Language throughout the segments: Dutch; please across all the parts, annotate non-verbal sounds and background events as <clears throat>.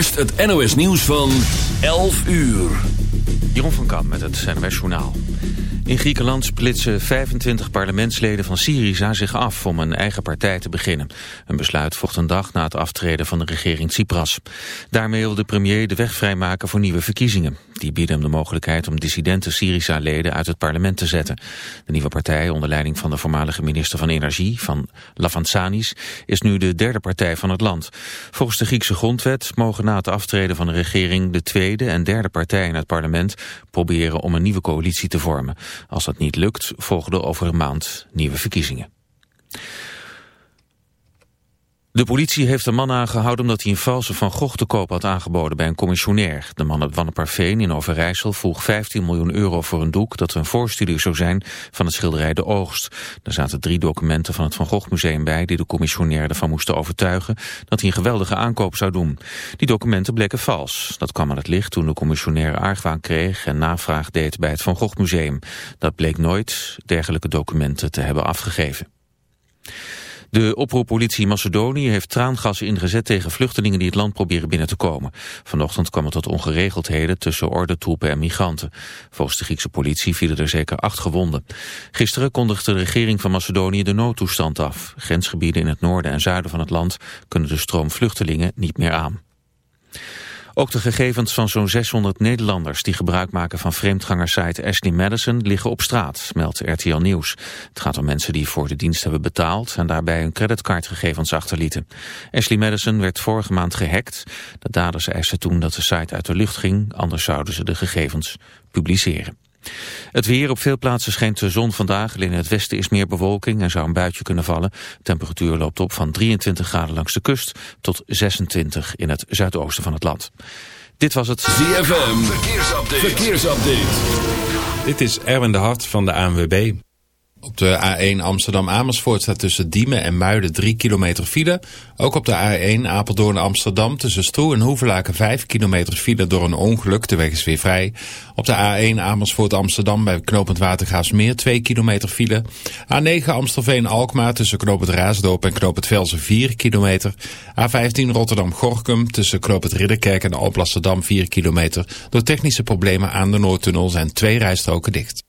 eerst het NOS nieuws van 11 uur. Jeroen van Kam met het NOS Journaal. In Griekenland splitsen 25 parlementsleden van Syriza zich af om een eigen partij te beginnen. Een besluit volgt een dag na het aftreden van de regering Tsipras. Daarmee wil de premier de weg vrijmaken voor nieuwe verkiezingen. Die bieden hem de mogelijkheid om dissidente Syriza-leden uit het parlement te zetten. De nieuwe partij, onder leiding van de voormalige minister van Energie, van Lavansanis, is nu de derde partij van het land. Volgens de Griekse grondwet mogen na het aftreden van de regering de tweede en derde partij in het parlement proberen om een nieuwe coalitie te vormen. Als dat niet lukt, volgen over een maand nieuwe verkiezingen. De politie heeft een man aangehouden omdat hij een valse Van Gogh te koop had aangeboden bij een commissionair. De man uit Wanneparveen in Overijssel vroeg 15 miljoen euro voor een doek dat een voorstudie zou zijn van het schilderij De Oogst. Er zaten drie documenten van het Van Gogh Museum bij die de commissionair ervan moesten overtuigen dat hij een geweldige aankoop zou doen. Die documenten bleken vals. Dat kwam aan het licht toen de commissionair argwaan kreeg en navraag deed bij het Van Gogh Museum. Dat bleek nooit dergelijke documenten te hebben afgegeven. De oproeppolitie Macedonië heeft traangas ingezet tegen vluchtelingen die het land proberen binnen te komen. Vanochtend kwam het tot ongeregeldheden tussen ordentroepen en migranten. Volgens de Griekse politie vielen er zeker acht gewonden. Gisteren kondigde de regering van Macedonië de noodtoestand af. Grensgebieden in het noorden en zuiden van het land kunnen de stroom vluchtelingen niet meer aan. Ook de gegevens van zo'n 600 Nederlanders die gebruik maken van vreemdgangersite Ashley Madison liggen op straat, meldt RTL Nieuws. Het gaat om mensen die voor de dienst hebben betaald en daarbij hun creditcardgegevens achterlieten. Ashley Madison werd vorige maand gehackt. De daders eisten toen dat de site uit de lucht ging, anders zouden ze de gegevens publiceren. Het weer op veel plaatsen schijnt de zon vandaag. Alleen in het westen is meer bewolking en zou een buitje kunnen vallen. temperatuur loopt op van 23 graden langs de kust tot 26 in het zuidoosten van het land. Dit was het ZFM. Verkeersupdate. Verkeersupdate. Dit is Erwin de Hart van de ANWB. Op de A1 Amsterdam-Amersfoort staat tussen Diemen en Muiden 3 kilometer file. Ook op de A1 Apeldoorn-Amsterdam tussen Stroe en Hoevelaken 5 kilometer file door een ongeluk. De weg is weer vrij. Op de A1 Amersfoort-Amsterdam bij knooppunt Watergaasmeer 2 kilometer file. A9 Amstelveen-Alkmaar tussen knooppunt Raasdorp en knooppunt Velsen 4 kilometer. A15 Rotterdam-Gorkum tussen knooppunt Ridderkerk en Alblasserdam 4 kilometer. Door technische problemen aan de Noordtunnel zijn twee rijstroken dicht.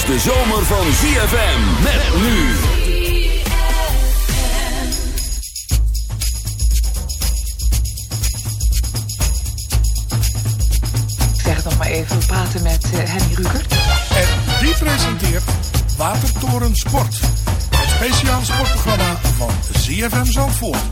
Is de zomer van ZFM. Met nu. Ik zeg het nog maar even, we praten met eh, Henny. En die presenteert Watertoren Sport. Het speciaal sportprogramma van ZFM Zandvoort.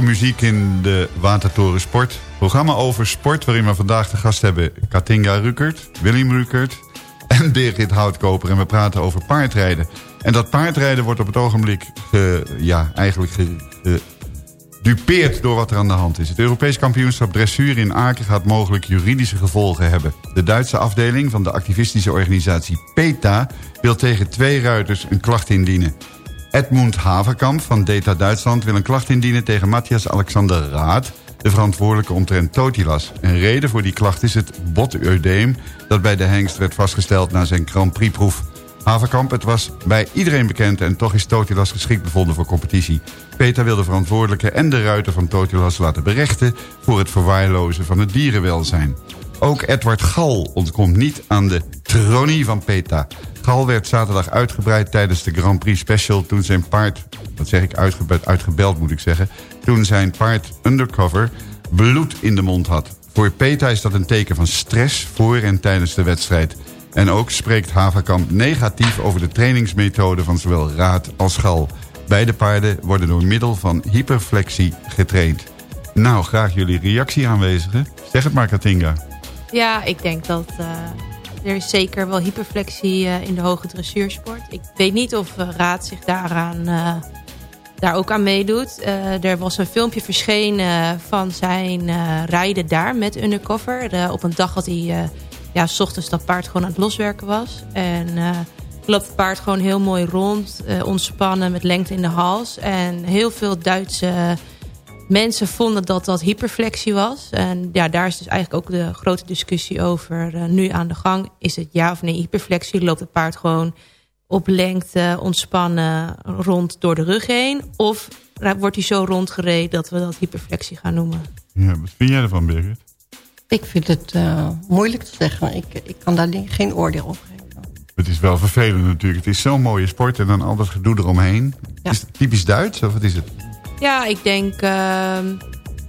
Muziek in de Watertoren Sport. Programma over sport waarin we vandaag de gast hebben Katinga Rukert, Willem Rukert en Birgit Houtkoper. En we praten over paardrijden. En dat paardrijden wordt op het ogenblik ge- ja, eigenlijk ge- gedupeerd door wat er aan de hand is. Het Europees kampioenschap dressuur in Aken gaat mogelijk juridische gevolgen hebben. De Duitse afdeling van de activistische organisatie PETA wil tegen twee ruiters een klacht indienen. Edmund Haverkamp van Data Duitsland wil een klacht indienen tegen Matthias Alexander Raad, de verantwoordelijke omtrent Totilas. Een reden voor die klacht is het boteudeem dat bij de hengst werd vastgesteld na zijn Grand Prix-proef. Haverkamp, het was bij iedereen bekend en toch is Totilas geschikt bevonden voor competitie. Peter wil de verantwoordelijke en de ruiter van Totilas laten berechten voor het verwaarlozen van het dierenwelzijn. Ook Edward Gal ontkomt niet aan de tronie van PETA. Gal werd zaterdag uitgebreid tijdens de Grand Prix Special... toen zijn paard, wat zeg ik, uitgebeld, uitgebeld moet ik zeggen... toen zijn paard Undercover bloed in de mond had. Voor PETA is dat een teken van stress voor en tijdens de wedstrijd. En ook spreekt Haverkamp negatief over de trainingsmethode... van zowel Raad als Gal. Beide paarden worden door middel van hyperflexie getraind. Nou, graag jullie reactie aanwezigen. Zeg het maar, Katinga. Ja, ik denk dat eh, er is zeker wel hyperflexie eh, in de hoge dressuursport. Ik weet niet of eh, Raad zich daaraan, daar ook aan meedoet. Er was een filmpje verschenen van zijn rijden daar met Undercover. Eh, op een dag dat hij ja, s ochtends dat paard gewoon aan het loswerken was. En loopt het paard gewoon heel mooi rond, ontspannen met lengte in de hals. En heel veel Duitse mensen vonden dat dat hyperflexie was. En ja, daar is dus eigenlijk ook de grote discussie over eh, nu aan de gang. Is het ja of nee hyperflexie? Loopt het paard gewoon op lengte ontspannen rond door de rug heen? Of wordt hij zo rondgereden dat we dat hyperflexie gaan noemen? Ja, wat vind jij ervan, Birgit? Ik vind het eh, moeilijk te zeggen. Ik, ik kan daar niet- geen oordeel over geven. Het is wel vervelend natuurlijk. Het is zo'n mooie sport en dan al dat gedoe eromheen. Is het typisch Duits of wat is het? Ja, ik denk... ehm,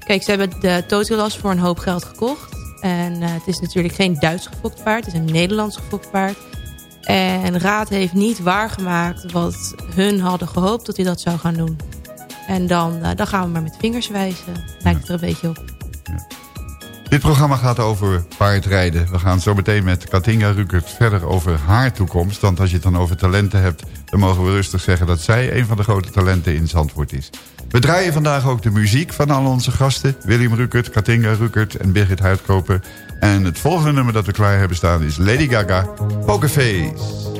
kijk, ze hebben de Totilas voor een hoop geld gekocht. En eh, het is natuurlijk geen Duits gefokt paard. Het is een Nederlands gefokt paard. En Raad heeft niet waargemaakt wat hun hadden gehoopt dat hij dat zou gaan doen. En dan, eh, dan gaan we maar met vingers wijzen. Lijkt het er een beetje op. Dit programma gaat over paardrijden. We gaan zo meteen met Katinga Rukert verder over haar toekomst. Want als je het dan over talenten hebt... dan mogen we rustig zeggen dat zij een van de grote talenten in Zandvoort is. We draaien vandaag ook de muziek van al onze gasten. William Rukert, Katinga Rukert en Birgit Huidkoper. En het volgende nummer dat we klaar hebben staan is Lady Gaga, Pokerface.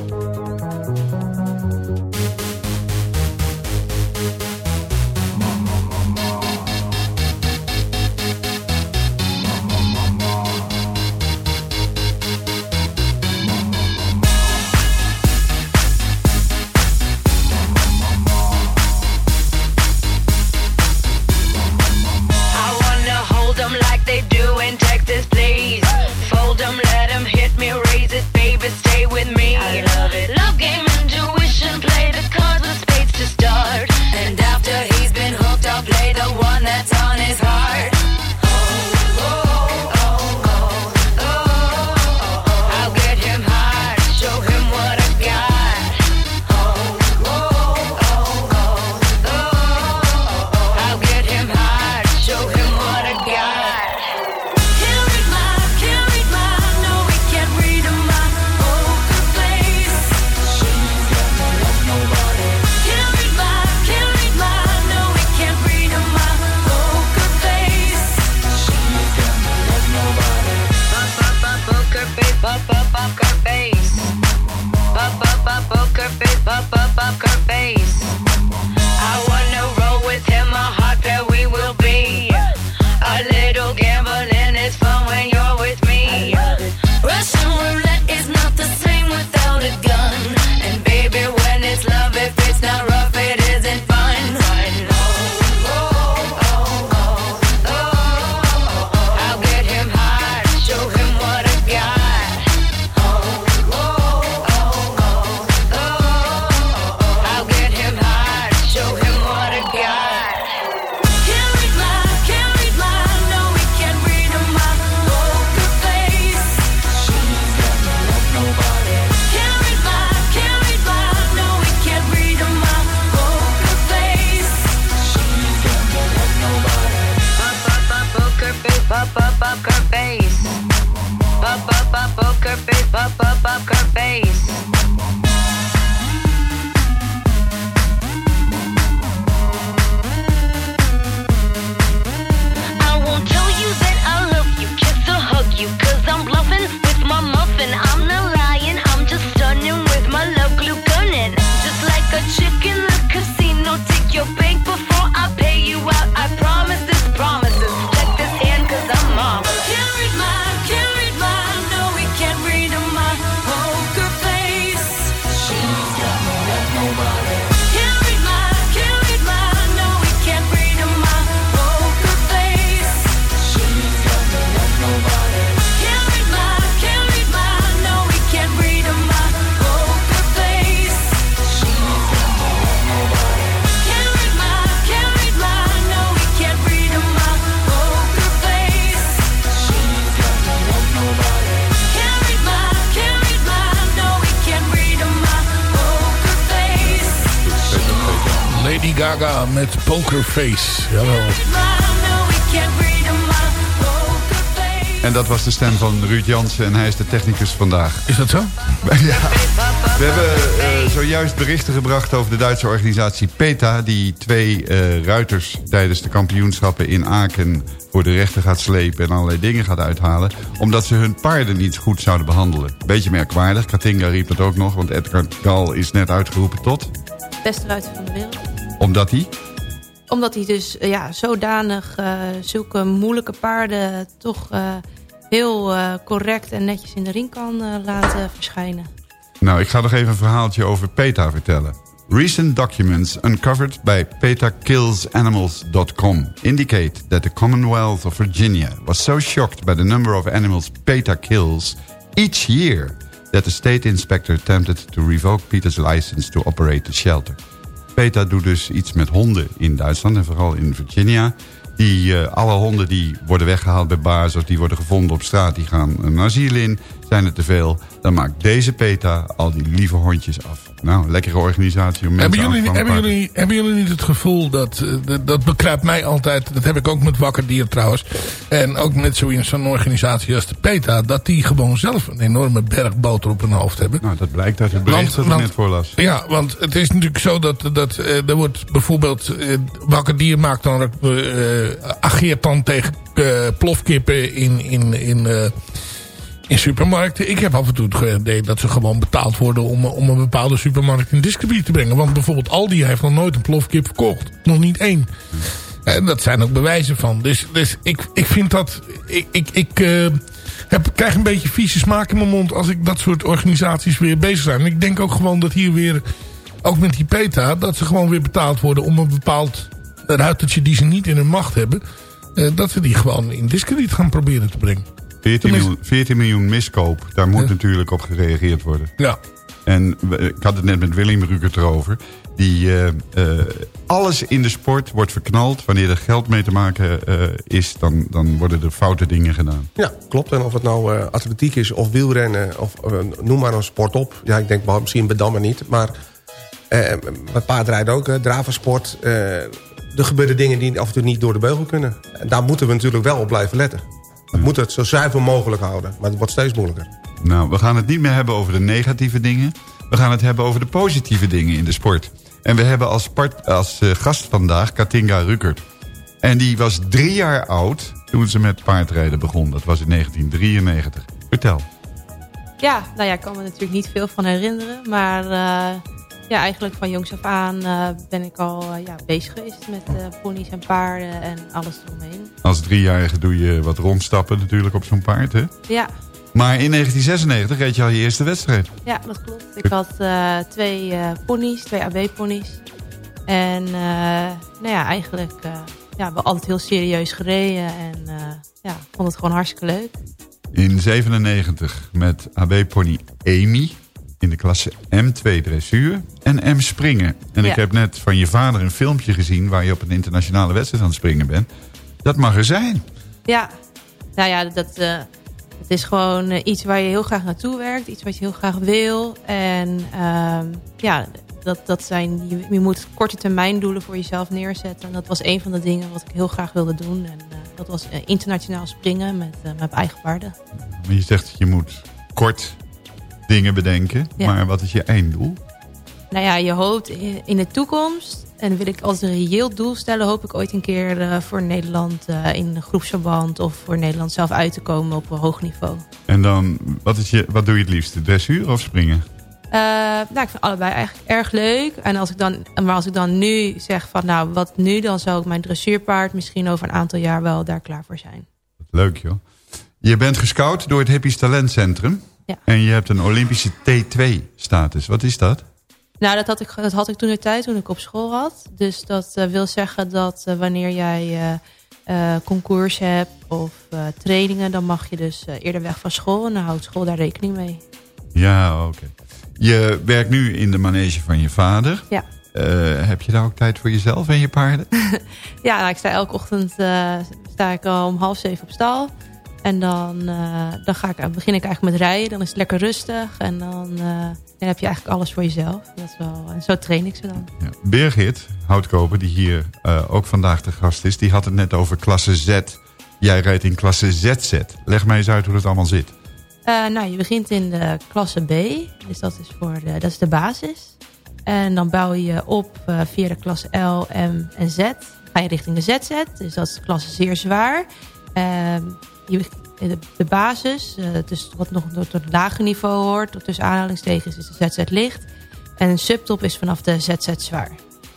Pokerface. Jawel. En dat was de stem van Ruud Jansen en hij is de technicus vandaag. Is dat zo? <laughs> ja. We hebben eh, zojuist berichten gebracht over de Duitse organisatie PETA... die twee eh, ruiters tijdens de kampioenschappen in Aken voor de rechter gaat slepen... en allerlei dingen gaat uithalen... omdat ze hun paarden niet goed zouden behandelen. Beetje merkwaardig, Katinga riep dat ook nog... want Edgar Gal is net uitgeroepen tot... Beste ruiter van de wereld. omdat hij... Omdat hij dus eh, ja, zodanig eh, zulke moeilijke paarden... toch eh, heel correct en netjes in de ring kan laten verschijnen. Nou, ik ga nog even een verhaaltje over PETA vertellen. Recent documents uncovered by PETAKillsAnimals.com indicate that the Commonwealth of Virginia was so shocked by the number of animals PETA kills each year that the state inspector attempted to revoke PETA's license to operate the shelter. PETA doet dus iets met honden in Duitsland en vooral in Virginia. Die, eh, alle honden die worden weggehaald bij of die worden gevonden op straat... die gaan een asiel in. Zijn er te veel, dan maakt deze PETA al die lieve hondjes af. Nou, lekkere organisatie om mensen Hebben jullie, hebben, jullie, hebben jullie niet het gevoel dat, eh, dat... Dat bekruipt mij altijd. Dat heb ik ook met Wakker Dier trouwens. En ook met zo'n zo'n organisatie als de PETA. Dat die gewoon zelf een enorme berg boter op hun hoofd hebben. Nou, dat blijkt uit het bericht dat ik net voorlas. Ja, want het is natuurlijk zo dat, dat eh, er wordt bijvoorbeeld... eh Wakker Dier maakt dan, eh ageert dan tegen plofkippen in, in, in, in supermarkten. Ik heb af en toe het idee dat ze gewoon betaald worden om, om een bepaalde supermarkt in discreet te brengen. Want bijvoorbeeld Aldi heeft nog nooit een plofkip verkocht. Nog niet één. En dat zijn ook bewijzen van. Dus, dus ik, ik vind dat... Ik, ik, ik eh, heb, krijg een beetje vieze smaak in mijn mond als ik dat soort organisaties weer bezig zijn. En ik denk ook gewoon dat hier weer, ook met die PETA, dat ze gewoon weer betaald worden om een bepaald ruitertje die ze niet in hun macht hebben, eh, dat ze die gewoon in discrediet gaan proberen te brengen. 14 Tenminste- miljoen, 14 miljoen miskoop, daar moet natuurlijk op gereageerd worden. Ja. En ik had het net met Willem Rukert erover. Die, eh, eh, alles in de sport wordt verknald. Wanneer er geld mee te maken eh, is, dan, dan worden er foute dingen gedaan. Ja, klopt. En of het nou atletiek is of wielrennen of noem maar een sport op. Ja, ik denk misschien bedammen niet. Maar eh, met paardrijden ook, eh, dravensport. er gebeuren dingen die af en toe niet door de beugel kunnen. En daar moeten we natuurlijk wel op blijven letten. We moeten het zo zuiver mogelijk houden. Maar het wordt steeds moeilijker. Nou, we gaan het niet meer hebben over de negatieve dingen. We gaan het hebben over de positieve dingen in de sport. En we hebben als, part, als eh, gast vandaag Katinga Rukert. En die was drie jaar oud toen ze met paardrijden begon. Dat was in 1993. Vertel. Ja, nou ja, ik kan me natuurlijk niet veel van herinneren. Maar eh, ja, eigenlijk van jongs af aan eh, ben ik al eh, ja, bezig geweest met eh ponies en paarden en alles eromheen. Als driejarige doe je wat rondstappen natuurlijk op zo'n paard, hè? Ja, Maar in 1996 reed je al je eerste wedstrijd. ja dat klopt. Ik had twee ponies, twee AB-ponies. En nou ja, eigenlijk ja, we altijd heel serieus gereden. En eh, ja, vond het gewoon hartstikke leuk. In 97 met AB-pony Amy in de klasse M2 dressuur en M springen. En ik heb net van je vader een filmpje gezien... waar je op een internationale wedstrijd aan het springen bent. Dat mag er zijn. Ja, nou ja, dat, eh, het is gewoon eh, iets waar je heel graag naartoe werkt. Iets wat je heel graag wil. En ehm, ja, dat, dat zijn, je, je moet korte termijn doelen voor jezelf neerzetten. En dat was een van de dingen wat ik heel graag wilde doen. En eh, dat was internationaal springen met, met mijn eigen paarden. Maar je zegt je moet kort dingen bedenken. Ja. Maar wat is je einddoel? Nou ja, je hoopt in de toekomst... en wil ik als een reëel doel stellen... hoop ik ooit een keer eh, voor Nederland eh, in groepsverband... of voor Nederland zelf uit te komen op een hoog niveau. En dan, wat, is je, wat doe je het liefst? Dressuur of springen? Eh, nou, ik vind allebei eigenlijk erg leuk. En als ik dan, maar als ik dan nu zeg van nou, wat nu? Dan zou ik mijn dressuurpaard misschien over een aantal jaar wel daar klaar voor zijn. Leuk joh. Je bent gescout door het Hippies Talentcentrum. Ja. En je hebt een Olympische T2-status. Wat is dat? Nou, dat had ik, dat had ik toen de tijd toen ik op school had. Dus dat eh, wil zeggen dat eh, wanneer jij eh, concours hebt of trainingen... dan mag je dus eerder weg van school. En dan houdt school daar rekening mee. Ja, oké. Je werkt nu in de manege van je vader. Ja. Heb je daar ook tijd voor jezelf en je paarden? <laughs> Ja, nou, ik sta elke ochtend sta ik al om half zeven op stal. En dan, eh, dan ga ik, begin ik eigenlijk met rijden. Dan is het lekker rustig. En dan, eh, dan heb je eigenlijk alles voor jezelf. Dat is wel, en zo train ik ze dan. Ja. Birgit Houtkoper, die hier eh, ook vandaag de gast is... die had het net over klasse Z. Jij rijdt in klasse ZZ. Leg mij eens uit hoe dat allemaal zit. Eh, nou, je begint in de klasse B. Dus dat is, voor de, dat is de basis. En dan bouw je op eh, via de klasse L, M en Z. Ga je richting de ZZ. Dus dat is de klasse zeer zwaar. Je, de, de basis, eh, dus wat nog tot het lage niveau hoort... tussen aanhalingstekens is de ZZ licht. En een subtop is vanaf de ZZ zwaar.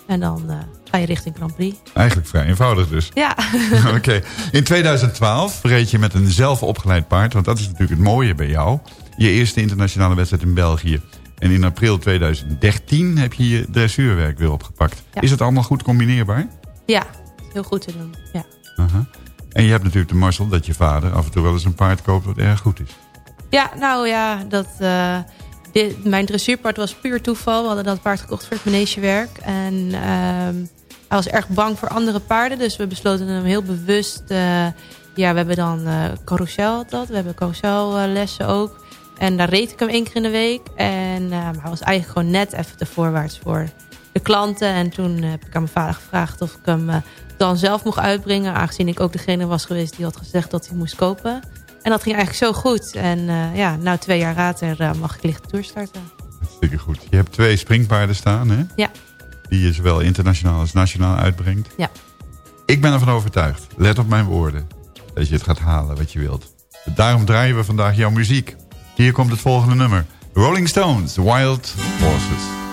En dan eh, ga je richting Grand Prix. Eigenlijk vrij eenvoudig dus. Ja. <laughs> Oké. In 2012 reed je met een zelf opgeleid paard. Want dat is natuurlijk het mooie bij jou. Je eerste internationale wedstrijd in België. En in april 2013 heb je je dressuurwerk weer opgepakt. Ja. Is het allemaal goed combineerbaar? Ja, heel goed te doen. Ja. En je hebt natuurlijk de mazzel dat je vader af en toe wel eens een paard koopt wat erg goed is. Ja, nou ja, dat, eh, dit, mijn dressuurpaard was puur toeval. We hadden dat paard gekocht voor het manegewerk. En ehm, hij was erg bang voor andere paarden. Dus we besloten hem heel bewust... eh, ja, we hebben dan eh carousel dat. We hebben carousellessen ook. En daar reed ik hem één keer in de week. En eh, maar hij was eigenlijk gewoon net even te voorwaarts voor de klanten. En toen heb ik aan mijn vader gevraagd of ik hem dan zelf mocht uitbrengen. Aangezien ik ook degene was geweest die had gezegd dat hij moest kopen. En dat ging eigenlijk zo goed. En eh, ja, nou twee jaar later eh, mag ik lichte tour starten. Hartstikke goed. Je hebt twee springpaarden staan, hè? Ja. Die je zowel internationaal als nationaal uitbrengt. Ja. Ik ben ervan overtuigd, let op mijn woorden, dat je het gaat halen wat je wilt. Daarom draaien we vandaag jouw muziek. Hier komt het volgende nummer. Rolling Stones, Wild Horses.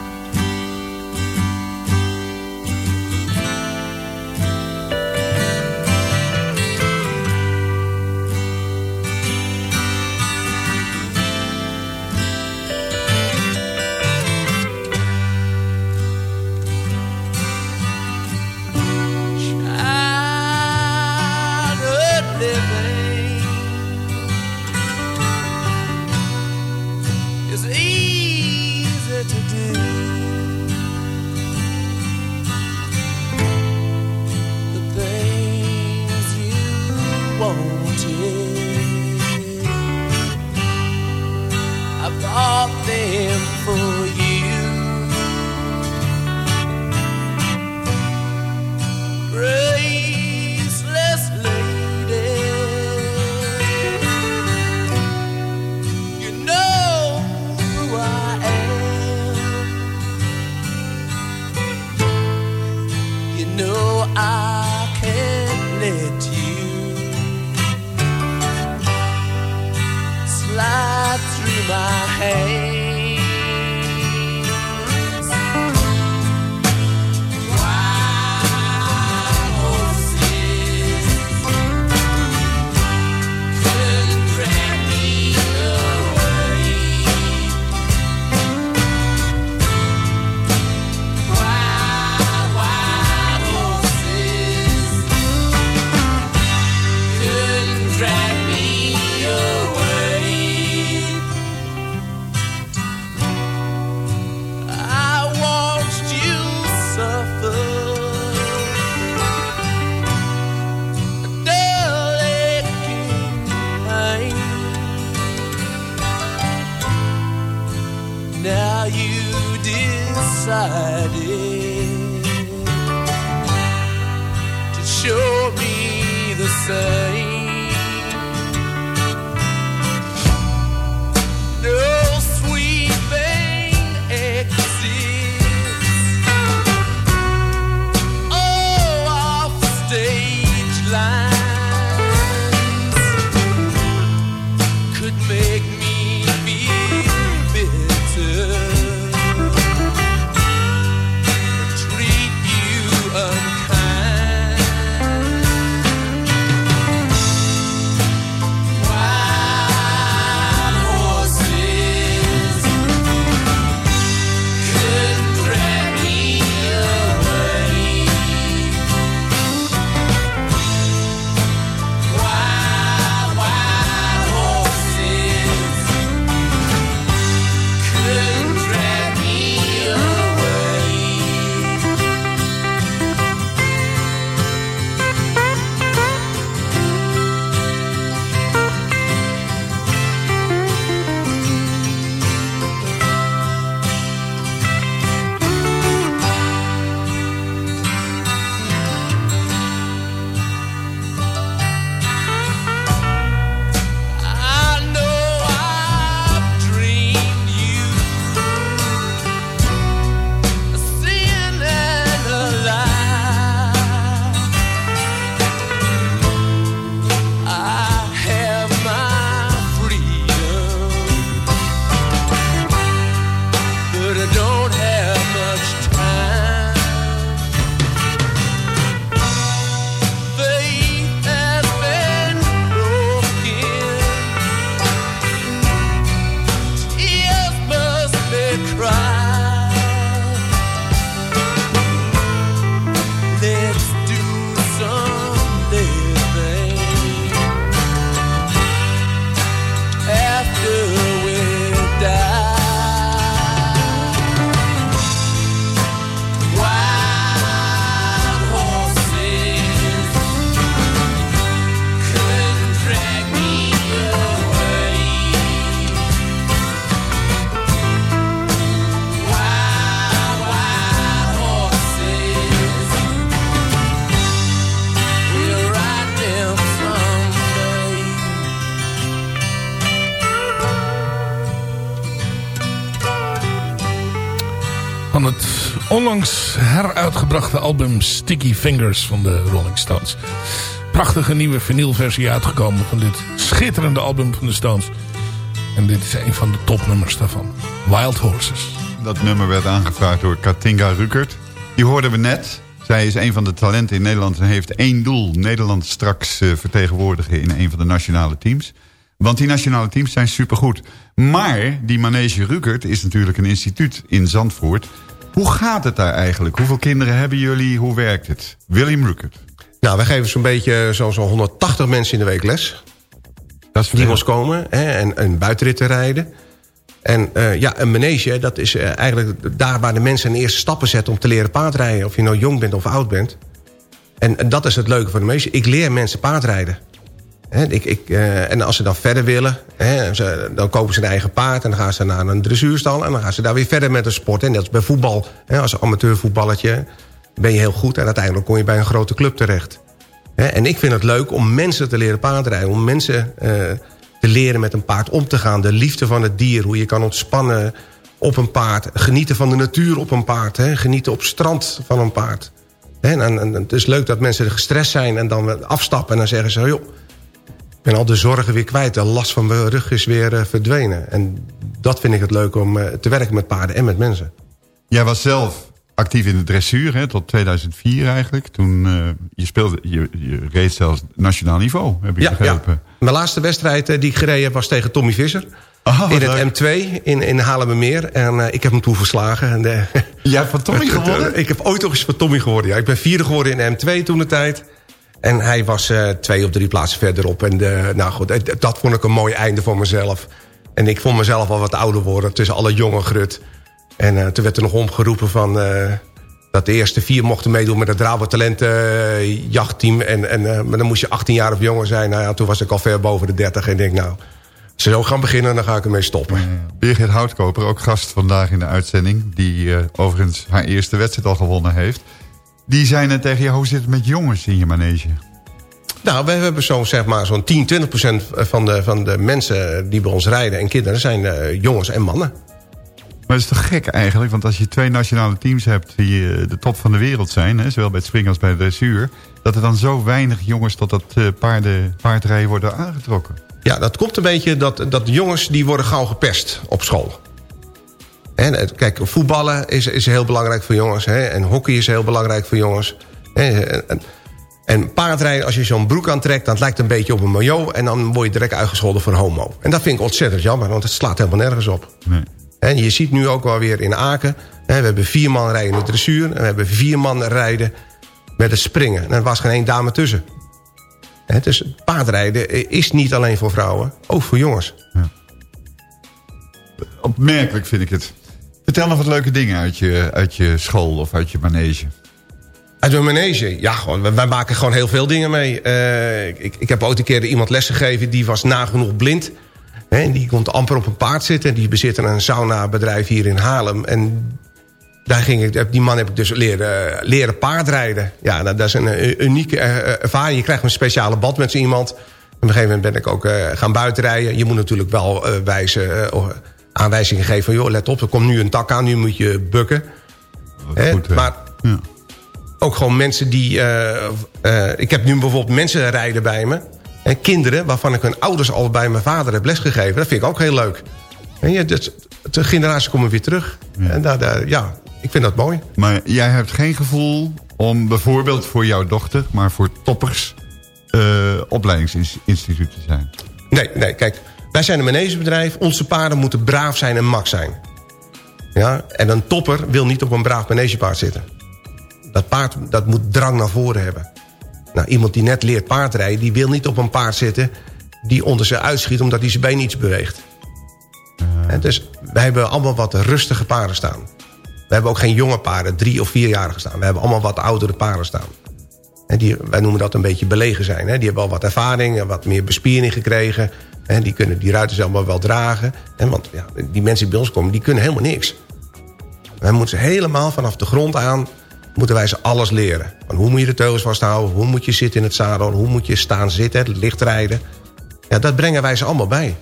Through my hands. Onlangs heruitgebrachte album Sticky Fingers van de Rolling Stones. Prachtige nieuwe vinylversie uitgekomen van dit schitterende album van de Stones. En dit is een van de topnummers daarvan. Wild Horses. Dat nummer werd aangevraagd door Katinga Rukert. Die hoorden we net. Zij is een van de talenten in Nederland en heeft één doel. Nederland straks eh, vertegenwoordigen in een van de nationale teams. Want die nationale teams zijn supergoed. Maar die Manege Rukert is natuurlijk een instituut in Zandvoort. Hoe gaat het daar eigenlijk? Hoeveel kinderen hebben jullie? Hoe werkt het? William Rukert. Nou, wij geven zo'n beetje zo'n zo'n 180 mensen in de week les. Dat is die ons komen hè, en, en buitenritten rijden. En eh, ja, een manege, dat is eh, eigenlijk daar waar de mensen de eerste stappen zetten... om te leren paardrijden, of je nou jong bent of oud bent. En, en dat is het leuke van de manege. Ik leer mensen paardrijden. Ik, ik, eh, en als ze dan verder willen, dan kopen ze een eigen paard... en dan gaan ze naar een dressuurstal en dan gaan ze daar weer verder met de sport. En net als bij voetbal, hè, als amateurvoetballetje ben je heel goed... en uiteindelijk kom je bij een grote club terecht. En ik vind het leuk om mensen te leren paardrijden. Om mensen eh, te leren met een paard om te gaan. De liefde van het dier, hoe je kan ontspannen op een paard. Genieten van de natuur op een paard. Genieten op strand van een paard. Het is leuk dat mensen gestrest zijn en dan afstappen... en dan zeggen ze, joh, ben al de zorgen weer kwijt. De last van mijn rug is weer eh, verdwenen. En dat vind ik het leuk om eh, te werken met paarden en met mensen. Jij was zelf actief in de dressuur hè, tot 2004 eigenlijk. Toen eh, je speelde, je, je reed zelfs nationaal niveau, heb ik Ja, ja. begrepen. Mijn laatste wedstrijd die ik gereden heb was tegen Tommy Visser. Ah, in leuk. het M2 in, in Haarlemmermeer. En ik heb hem toen verslagen. En, Jij hebt van Tommy <laughs> gewonnen? ik heb ooit nog eens van Tommy geworden. Ja. Ik ben vierde geworden in de M2 toen de tijd. En hij was eh, twee of drie plaatsen verderop. En de, nou goed, eh, dat vond ik een mooi einde voor mezelf. En ik vond mezelf al wat ouder worden tussen alle jonge grut. En eh, toen werd er nog omgeroepen van... eh, dat de eerste vier mochten meedoen met het Brabant Talent eh, jachtteam. En, en, eh, maar dan moest je 18 jaar of jonger zijn. Nou ja, toen was ik al ver boven de 30. En ik denk, nou, ze zo gaan beginnen, dan ga ik ermee stoppen. Birgit Houtkoper, ook gast vandaag in de uitzending... die eh, overigens haar eerste wedstrijd al gewonnen heeft. Die net tegen jou, hoe zit het met jongens in je manege? Nou, we hebben zo'n zeg maar, zo'n 10, 20 procent van de, van de mensen die bij ons rijden... en kinderen zijn eh, jongens en mannen. Maar dat is toch gek eigenlijk? Want als je twee nationale teams hebt die eh, de top van de wereld zijn... Hè, zowel bij het springen als bij de dressuur... dat er dan zo weinig jongens tot dat eh, paarden, paardrijden worden aangetrokken. Ja, dat komt een beetje dat, dat jongens die worden gauw gepest op school. En, kijk, voetballen is, is heel belangrijk voor jongens. Hè, en hockey is heel belangrijk voor jongens. En, en, en paardrijden, als je zo'n broek aantrekt... dan lijkt het een beetje op een maillot... en dan word je direct uitgescholden voor homo. En dat vind ik ontzettend jammer, want het slaat helemaal nergens op. Nee. En je ziet nu ook wel weer in Aken... hè, we hebben vier man rijden in de dressuur... en we hebben vier man rijden met het springen. En er was geen één dame tussen. Hè, dus paardrijden is niet alleen voor vrouwen, ook voor jongens. Opmerkelijk vind ik het. Vertel nog wat leuke dingen uit je, uit je school of uit je manege. Uit een manege? Ja, gewoon, wij- maken gewoon heel veel dingen mee. Eh, ik, ik heb ooit een keer iemand les gegeven... die was nagenoeg blind. Hè, en die komt amper op een paard zitten. Die bezit een sauna-bedrijf hier in Haarlem. En daar ging ik, die man heb ik dus leren, leren paardrijden. Ja, dat, is een eh, unieke eh, ervaring. Je krijgt een speciale band met zo iemand. Op een gegeven moment ben ik ook eh, gaan buitenrijden. Je moet natuurlijk wel eh, wijzen, eh, aanwijzingen geven van... joh, let op, er komt nu een tak aan, nu moet je bukken. Hè, goed, hè? maar Ja. ook gewoon mensen die... eh, eh, ik heb nu bijvoorbeeld mensen rijden bij me. En kinderen waarvan ik hun ouders al bij mijn vader heb lesgegeven. Dat vind ik ook heel leuk. En je, dat, de generatie komen weer terug. En daar, daar, ja, ik vind dat mooi. Maar jij hebt geen gevoel om bijvoorbeeld voor jouw dochter... maar voor toppers eh, opleidingsinstituut te zijn. Nee, nee, kijk. Wij zijn een manegebedrijf. Onze paarden moeten braaf zijn en mak zijn. Ja? En een topper wil niet op een braaf manegepaard zitten. Dat paard dat moet drang naar voren hebben. Nou, iemand die net leert paardrijden... die wil niet op een paard zitten... die onder ze uitschiet omdat hij zijn been iets beweegt. En dus wij hebben allemaal wat rustige paarden staan. We hebben ook geen jonge paarden, drie of vierjarigen staan. We hebben allemaal wat oudere paarden staan. En die, wij noemen dat een beetje belegen zijn. Hè? Die hebben al wat ervaring en wat meer bespiering gekregen. En die kunnen die ruiters allemaal wel dragen. En want ja, die mensen die bij ons komen, die kunnen helemaal niks. Wij moeten ze helemaal vanaf de grond aan... moeten wij ze alles leren. Hoe moet je de teugels vasthouden? Hoe moet je zitten in het zadel? Hoe moet je staan zitten? Het licht rijden? Ja, dat brengen wij ze allemaal bij.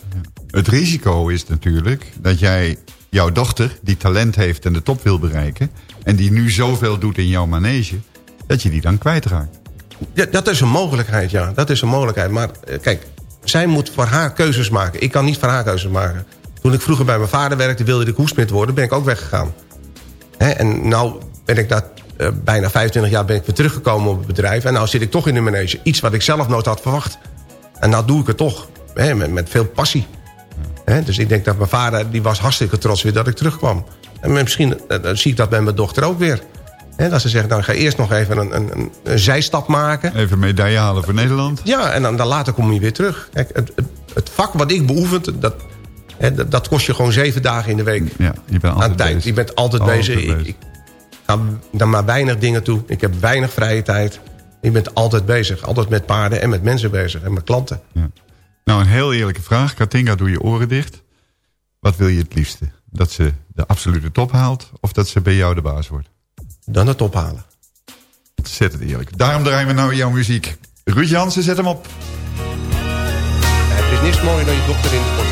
Het risico is natuurlijk dat jij jouw dochter, die talent heeft en de top wil bereiken... en die nu zoveel doet in jouw manege... dat je die dan kwijtraakt. Ja, dat is een mogelijkheid, ja. Dat is een mogelijkheid. Maar eh, kijk, zij moet voor haar keuzes maken. Ik kan niet voor haar keuzes maken. Toen ik vroeger bij mijn vader werkte, wilde ik hoesmid worden... ben ik ook weggegaan. En nou ben ik na eh, bijna 25 jaar ben ik weer teruggekomen op het bedrijf... en nou zit ik toch in de manege. Iets wat ik zelf nooit had verwacht. En nou doe ik het toch. Met, met veel passie. Dus ik denk dat mijn vader, die was hartstikke trots weer dat ik terugkwam. En misschien eh, zie ik dat bij mijn dochter ook weer. Dat ze zegt, nou, ik ga eerst nog even een, een, een, zijstap maken. Even medaille halen voor Nederland. Ja, en dan, dan later kom je weer terug. Kijk, het, het, het vak wat ik beoefen, dat, dat, kost je gewoon zeven dagen in de week. Ja, je bent aan altijd tijd. bezig. Je bent altijd, Altijd bezig. Ik, bezig. ik ga naar maar weinig dingen toe. Ik heb weinig vrije tijd. Je bent altijd bezig. Altijd met paarden en met mensen bezig. En met klanten. Nou, een heel eerlijke vraag. Katinga, doe je oren dicht. Wat wil je het liefste? Dat ze de absolute top haalt... of dat ze bij jou de baas wordt? Dan de top halen. Ontzettend eerlijk. Daarom draaien we nou jouw muziek. Ruud Jansen, zet hem op. Het is niks mooier dan je dochter in de sport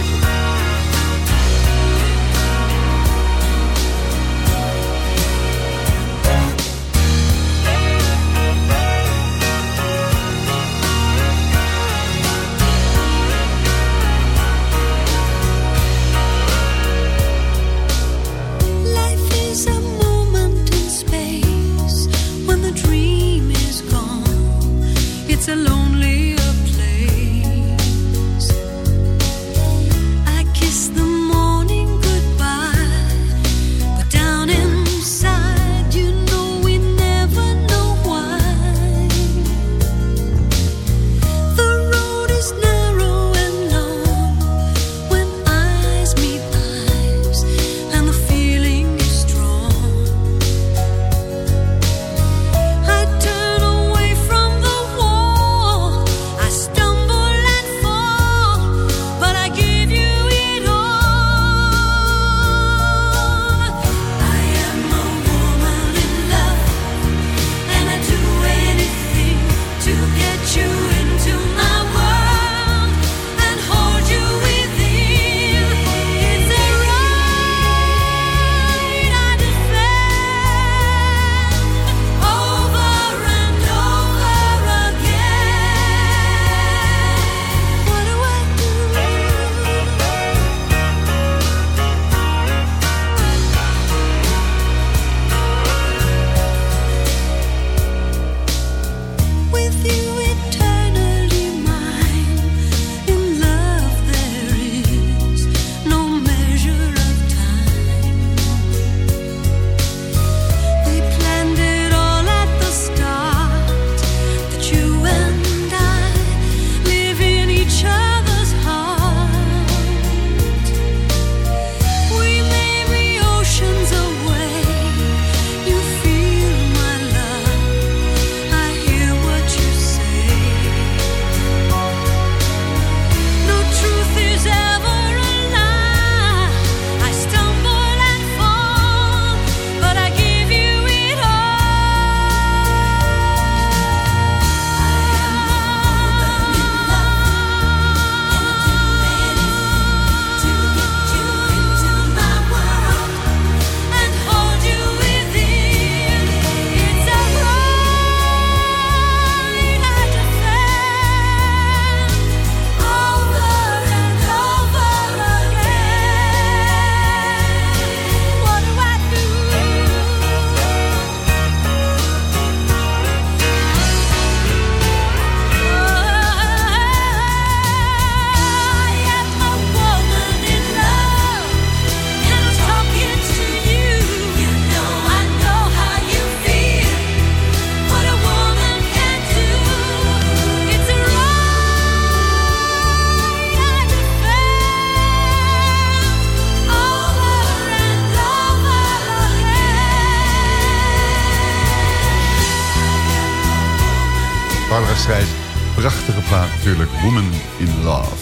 Barbara Streisand. Prachtige plaat natuurlijk. Woman in Love.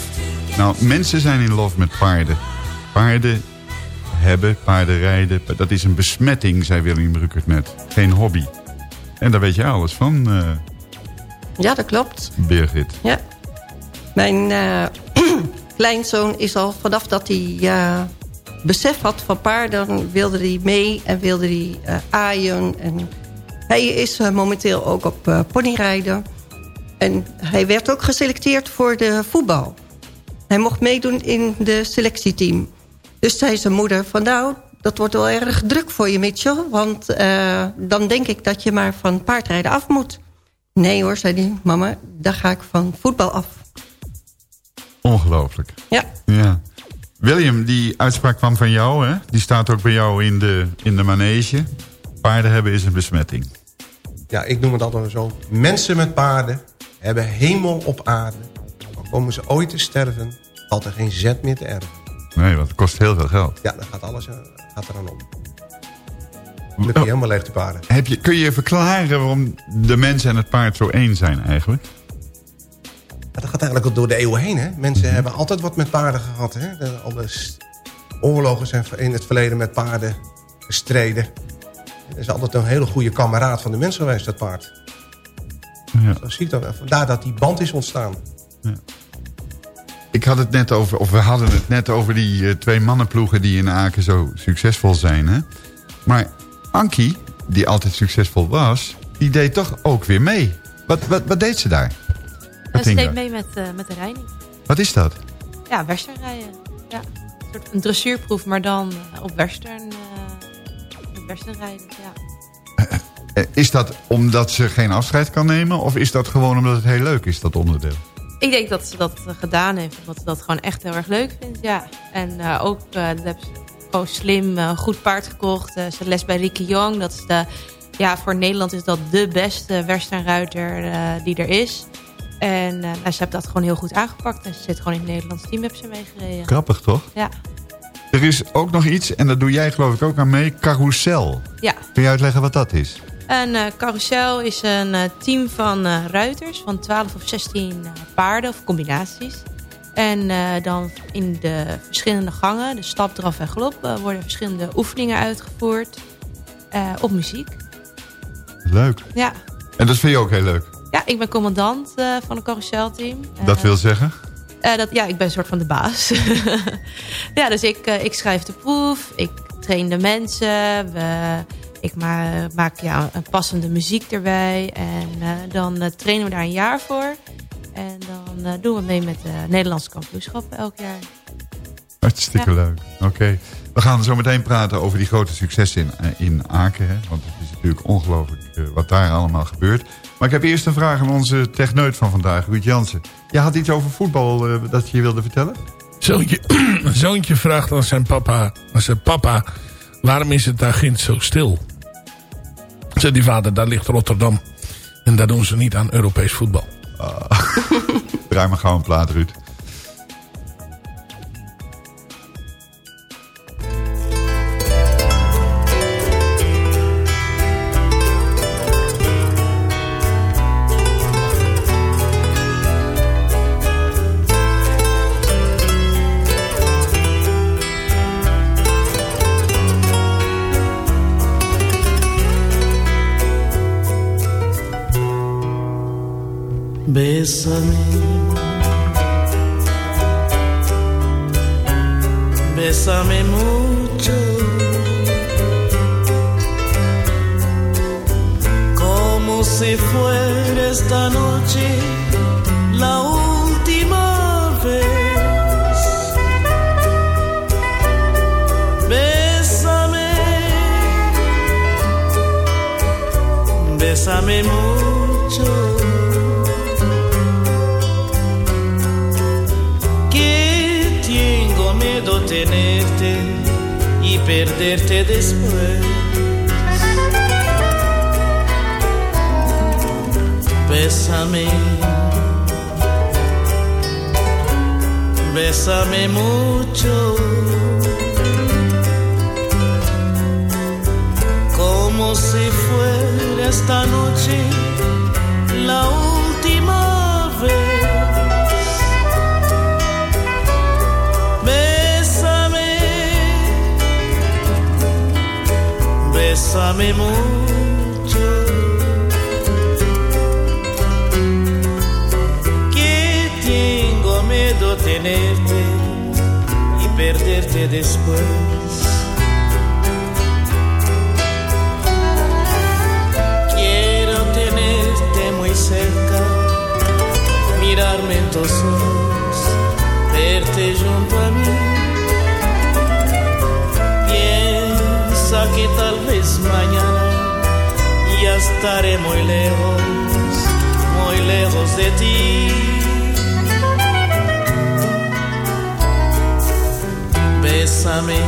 Nou, mensen zijn in love met paarden. Paarden hebben, paarden rijden. Dat is een besmetting, zei Willem Ruckert net. Geen hobby. En daar weet je alles van, eh, Ja, dat klopt. Birgit. Ja. Mijn eh, <clears throat> kleinzoon is al vanaf dat hij eh, besef had van paarden... wilde hij mee en wilde hij aaien. En hij is momenteel ook op ponyrijden. En hij werd ook geselecteerd voor de voetbal. Hij mocht meedoen in de selectieteam. Dus zei zijn moeder van nou, dat wordt wel erg druk voor je Mitchell... want eh, dan denk ik dat je maar van paardrijden af moet. Nee hoor, zei hij, mama, daar ga ik van voetbal af. Ongelooflijk. Ja. Ja. William, die uitspraak kwam van jou, hè? Die staat ook bij jou in de, in de manege. Paarden hebben is een besmetting. Ja, ik noem het altijd zo. Mensen met paarden hebben hemel op aarde. Dan komen ze ooit te sterven, valt er geen zet meer te erven. Nee, want het kost heel veel geld. Ja, dan gaat alles eh, gaat er aan om. Dan heb je helemaal leeg de paarden. Heb je, kun je verklaren waarom de mens en het paard zo één zijn eigenlijk? Ja, dat gaat eigenlijk al door de eeuwen heen. Hè? Mensen hebben altijd wat met paarden gehad. Hè? De, alle oorlogen zijn in het verleden met paarden gestreden. Het is altijd een hele goede kameraad van de mens geweest, dat paard. Ja. Zo zie ik dat. Vandaar dat die band is ontstaan. Ik had het net over, of we hadden het net over die eh, twee mannenploegen die in Aken zo succesvol zijn. Hè? Maar Ankie, die altijd succesvol was, die deed toch ook weer mee. Wat, wat, wat deed ze daar? Ze deed mee met, eh, met de reining. Wat is dat? Ja, westernrijden. Ja, een soort een dressuurproef, maar dan op western, eh, op westernrijden. Ja. Eh, Is dat omdat ze geen afscheid kan nemen? Of is dat gewoon omdat het heel leuk is, dat onderdeel? Ik denk dat ze dat eh, gedaan heeft, omdat ze dat gewoon echt heel erg leuk vindt. Ja. En eh, ook dat heeft ze gewoon slim, goed paard gekocht. Ze les bij Ricky Young. Dat is de, ja, voor Nederland is dat de beste westernruiter die er is. En nou, ze heeft dat gewoon heel goed aangepakt. En ze zit gewoon in het Nederlands team, heb ze meegereden. Grappig, toch? Ja. Er is ook nog iets, en dat doe jij geloof ik ook aan mee, carousel. Ja. Kun je uitleggen wat dat is? Een eh carousel is een eh, team van eh, ruiters van 12 of 16 eh, paarden of combinaties. En dan in de verschillende gangen, de stap, draf en galop, worden verschillende oefeningen uitgevoerd op muziek. Leuk. Ja. En dat vind je ook heel leuk. ja, ik ben commandant van een carouselteam. Dat wil zeggen? dat, ja, ik ben een soort van de baas. <laughs> ja, dus ik, ik schrijf de proef, ik train de mensen, we, ik ma maak ja, een passende muziek erbij. En eh, dan eh, trainen we daar een jaar voor. En dan eh, doen we mee met de Nederlandse kampioenschappen elk jaar. Hartstikke Ja. leuk. Oké. We gaan zo meteen praten over die grote successen in, in Aken. Hè? Want het is natuurlijk ongelooflijk wat daar allemaal gebeurt. Maar ik heb eerst een vraag aan onze techneut van vandaag, Ruud Jansen. Je had iets over voetbal eh, dat je je wilde vertellen? Zoontje, <clears throat> zoontje vraagt aan zijn papa, aan zijn papa, waarom is het daar ginds zo stil? Zegt die vader, daar ligt Rotterdam. En daar doen ze niet aan Europees voetbal. Draai maar gauw een plaat, Ruud. Bésame, bésame mucho, que tal vez mañana ya estaré muy lejos, muy lejos de ti. Bésame,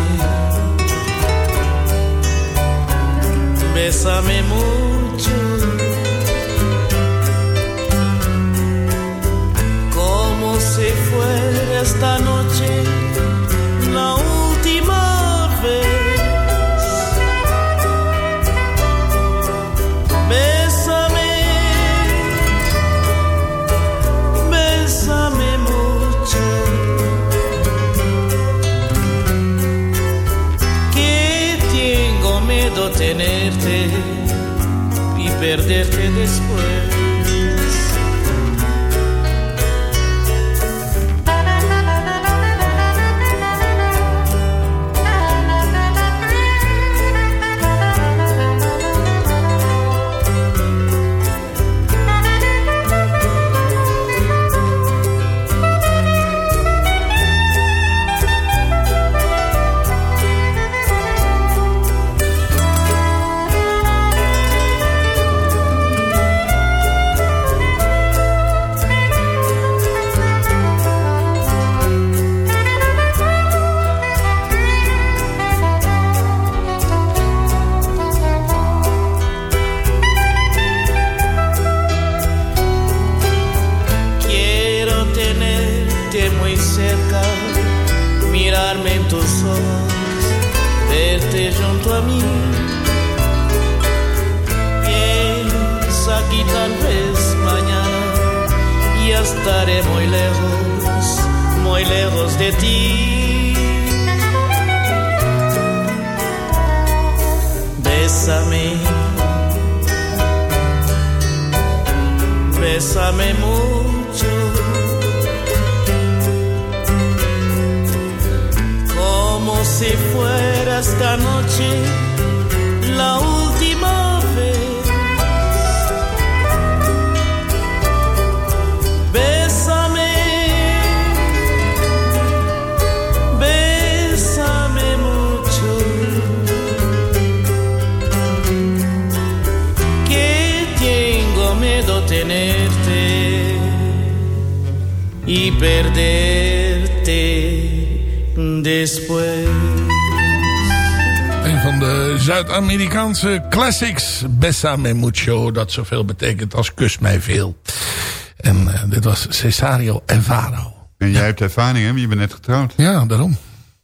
bésame mucho. Como si fuera esta noche y perderte después. Estaré muy lejos, muy lejos de ti. Bésame, bésame mucho. Como si fuera esta noche la última perderte después. Een van de Zuid-Amerikaanse classics. Bessame mucho. Dat zoveel betekent als kus mij veel. En eh, dit was Cesario Evaro. En jij hebt ervaring, hè? Je bent net getrouwd. Ja, daarom.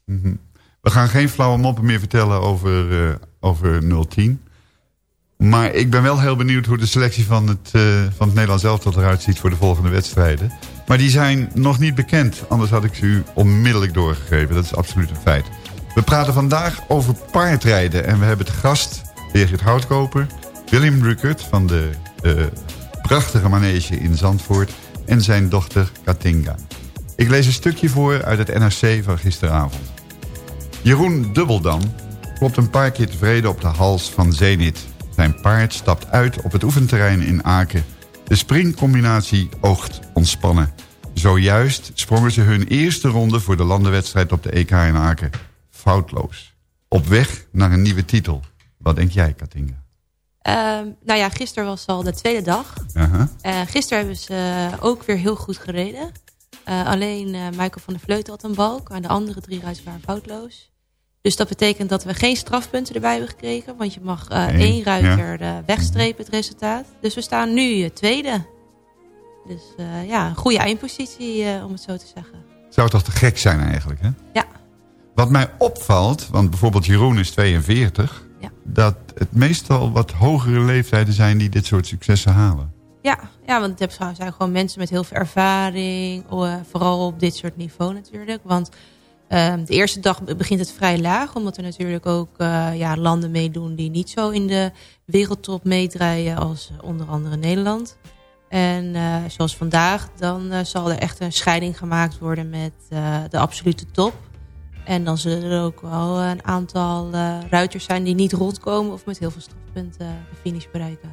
Mhm. We gaan geen flauwe moppen meer vertellen over, eh, over 010. Maar ik ben wel heel benieuwd hoe de selectie van het, eh, van het Nederlands elftal eruit ziet voor de volgende wedstrijden. Maar die zijn nog niet bekend, anders had ik ze u onmiddellijk doorgegeven. Dat is absoluut een feit. We praten vandaag over paardrijden en we hebben te gast Birgit Houtkoper, Willem Ruckert van de eh, prachtige manege in Zandvoort en zijn dochter Katinga. Ik lees een stukje voor uit het NRC van gisteravond. Jeroen Dubbeldam klopt een paar keer tevreden op de hals van Zenit. Zijn paard stapt uit op het oefenterrein in Aken. De springcombinatie oogt ontspannen. Zojuist sprongen ze hun eerste ronde voor de landenwedstrijd op de EK in Aken. Foutloos. Op weg naar een nieuwe titel. Wat denk jij, Katinga? Ehm, nou ja, gisteren was al de tweede dag. Eh, gisteren hebben ze eh, ook weer heel goed gereden. Eh, alleen Michael van der Vleuten had een balk. Maar de andere drie rijders waren foutloos. Dus dat betekent dat we geen strafpunten erbij hebben gekregen. Want je mag eh, Nee, één ruiter eh, wegstrepen het resultaat. Dus we staan nu eh, tweede. Dus ja, een goede eindpositie om het zo te zeggen. Zou toch te gek zijn eigenlijk, hè? Ja. Wat mij opvalt, want bijvoorbeeld Jeroen is 42... Ja. dat het meestal wat hogere leeftijden zijn die dit soort successen halen. Ja, ja want het zijn gewoon mensen met heel veel ervaring. vooral op dit soort niveau natuurlijk. Want ehm, de eerste dag begint het vrij laag. Omdat er natuurlijk ook eh, ja, landen meedoen die niet zo in de wereldtop meedraaien als eh, onder andere Nederland. En eh, zoals vandaag, dan zal er echt een scheiding gemaakt worden met de absolute top. En dan zullen er ook wel een aantal ruiters zijn die niet rondkomen... of met heel veel strafpunten de finish bereiken.